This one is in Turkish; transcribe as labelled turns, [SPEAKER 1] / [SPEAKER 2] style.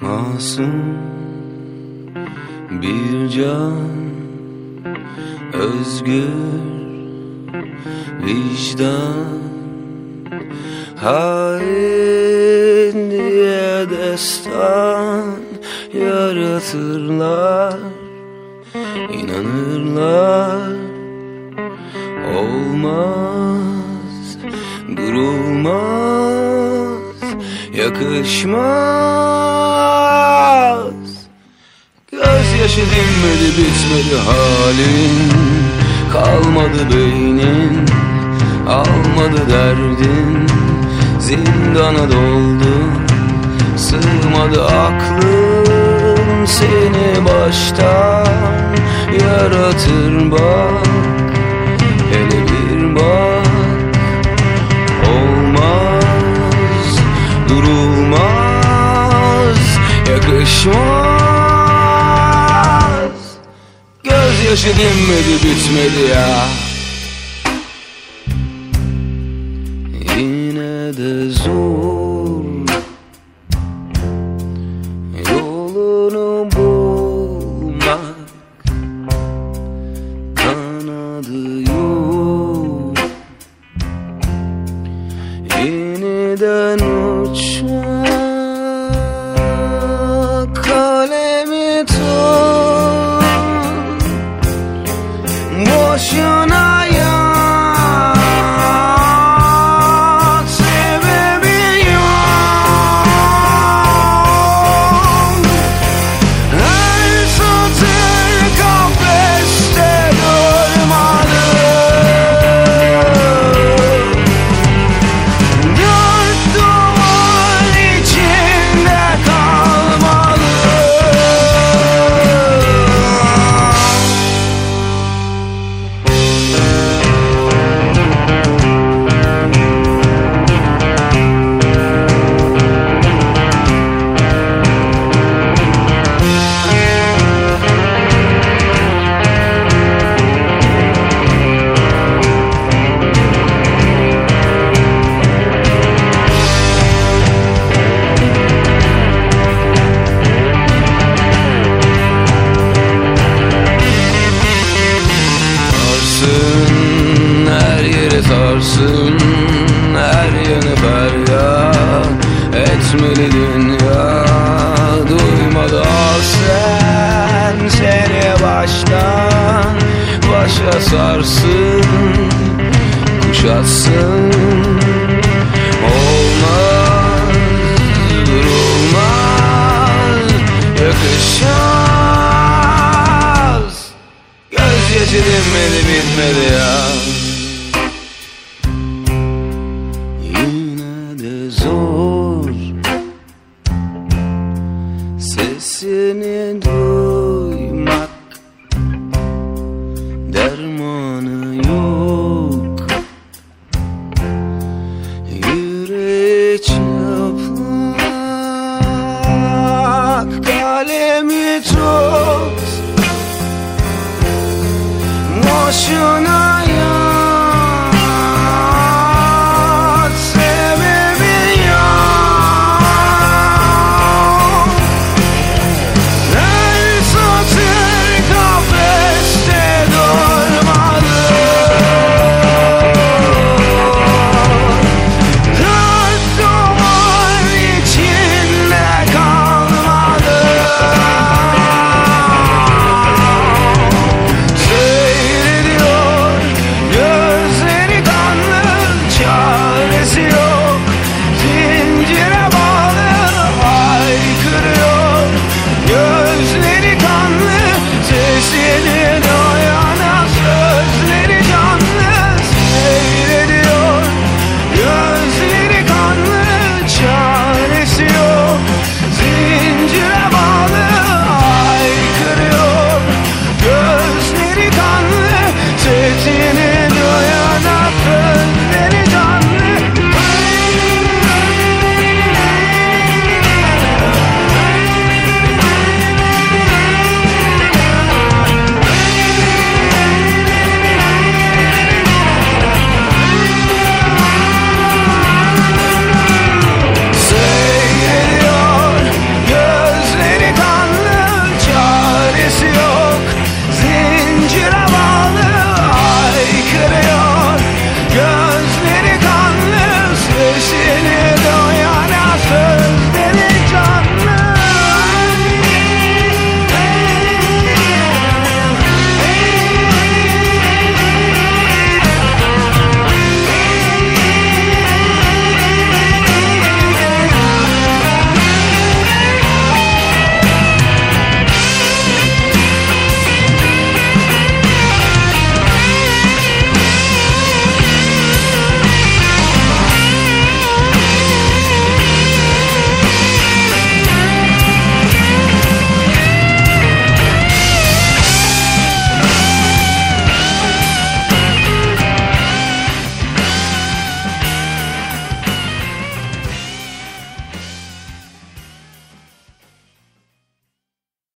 [SPEAKER 1] Masum bir can Özgür vicdan. Hain diye destan yaratırlar inanırlar. Olmaz durulmaz yakışmaz Dinmedi bitmedi halin. Kalmadı beynin almadı derdin. Zindana doldu sığmadı aklım Seni baştan yaratır bak Hele bir bak. Olmaz durulmaz yakışmaz Gözyaşı dinmedi bitmedi ya sarsın Her yanı feryat etmeli dünya. Duymadı sen seni baştan Başa sarsın kuşatsın Olmaz durulmaz yakışmaz. Gözyaşı dinmedi bitmedi ya Sesini duymak Dermanı yok. Yüreği çıplak Kalemi tut. Boşuna